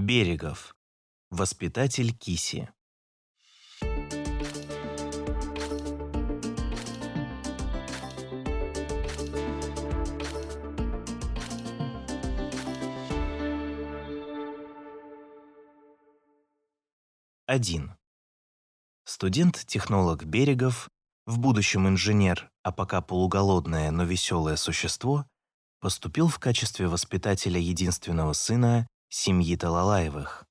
Берегов. Воспитатель киси. Один. Студент-технолог Берегов, в будущем инженер, а пока полуголодное, но веселое существо, поступил в качестве воспитателя единственного сына семьи Талалаевых.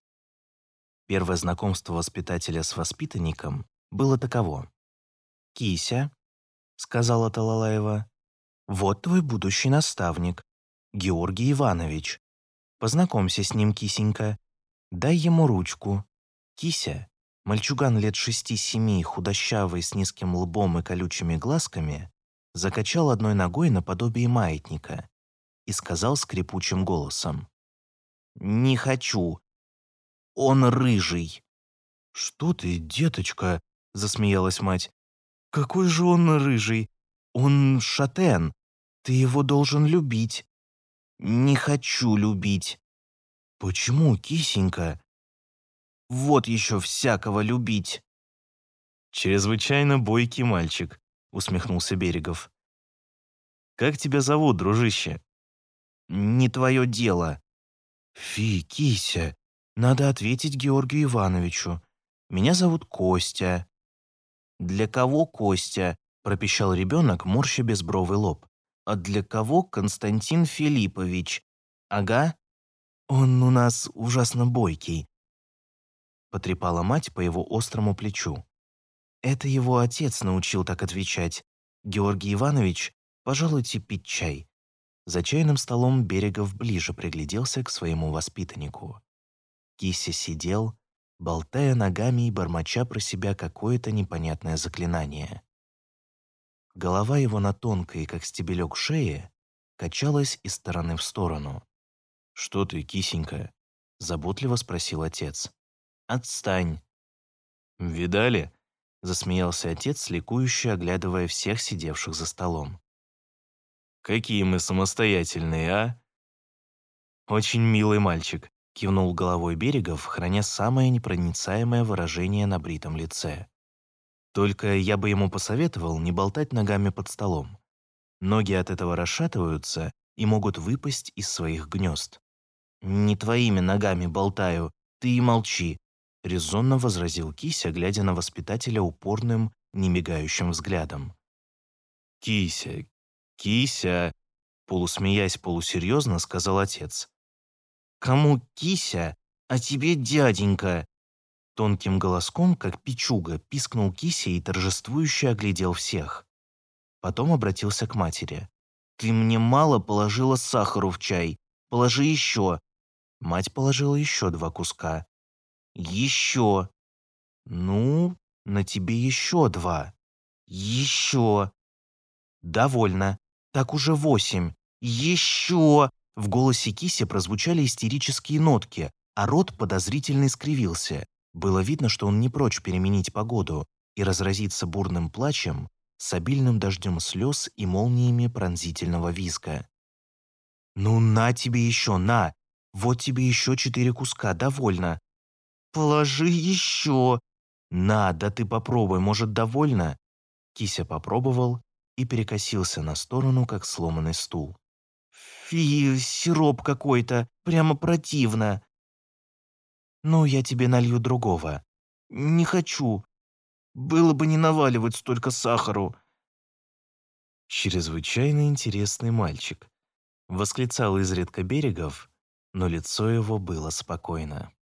Первое знакомство воспитателя с воспитанником было таково. «Кися», — сказала Талалаева, — «вот твой будущий наставник, Георгий Иванович. Познакомься с ним, кисенька. Дай ему ручку. Кися, мальчуган лет шести-семи, худощавый, с низким лбом и колючими глазками, закачал одной ногой наподобие маятника и сказал скрипучим голосом. «Не хочу. Он рыжий». «Что ты, деточка?» — засмеялась мать. «Какой же он рыжий? Он шатен. Ты его должен любить». «Не хочу любить». «Почему, кисенька?» «Вот еще всякого любить». «Чрезвычайно бойкий мальчик», — усмехнулся Берегов. «Как тебя зовут, дружище?» «Не твое дело». «Фи, кися, надо ответить Георгию Ивановичу. Меня зовут Костя». «Для кого Костя?» – пропищал ребенок, морща безбровый лоб. «А для кого Константин Филиппович? Ага. Он у нас ужасно бойкий». Потрепала мать по его острому плечу. Это его отец научил так отвечать. Георгий Иванович, пожалуйте пить чай. За чайным столом Берегов ближе пригляделся к своему воспитаннику. Кися сидел, болтая ногами и бормоча про себя какое-то непонятное заклинание. Голова его на тонкой, как стебелек шее, качалась из стороны в сторону. «Что ты, кисенька?» — заботливо спросил отец. «Отстань!» «Видали?» — засмеялся отец, ликующе оглядывая всех сидевших за столом. Какие мы самостоятельные, а?» «Очень милый мальчик», — кивнул головой Берегов, храня самое непроницаемое выражение на бритом лице. «Только я бы ему посоветовал не болтать ногами под столом. Ноги от этого расшатываются и могут выпасть из своих гнезд». «Не твоими ногами болтаю, ты и молчи», — резонно возразил Кися, глядя на воспитателя упорным, немигающим взглядом. «Кися, «Кися!» — полусмеясь полусерьезно сказал отец. «Кому кися, а тебе дяденька?» Тонким голоском, как пичуга, пискнул кися и торжествующе оглядел всех. Потом обратился к матери. «Ты мне мало положила сахару в чай. Положи еще». Мать положила еще два куска. «Еще». «Ну, на тебе еще два». «Еще». «Довольно. Так уже восемь. Еще!» В голосе Киси прозвучали истерические нотки, а рот подозрительно искривился. Было видно, что он не прочь переменить погоду и разразиться бурным плачем с обильным дождем слез и молниями пронзительного визга. «Ну, на тебе еще, на! Вот тебе еще четыре куска, довольно!» «Положи еще!» «На, да ты попробуй, может, довольно?» Кися попробовал и перекосился на сторону, как сломанный стул. «Фи, сироп какой-то, прямо противно!» «Ну, я тебе налью другого». «Не хочу. Было бы не наваливать столько сахару». «Чрезвычайно интересный мальчик», — восклицал изредка Берегов, но лицо его было спокойно.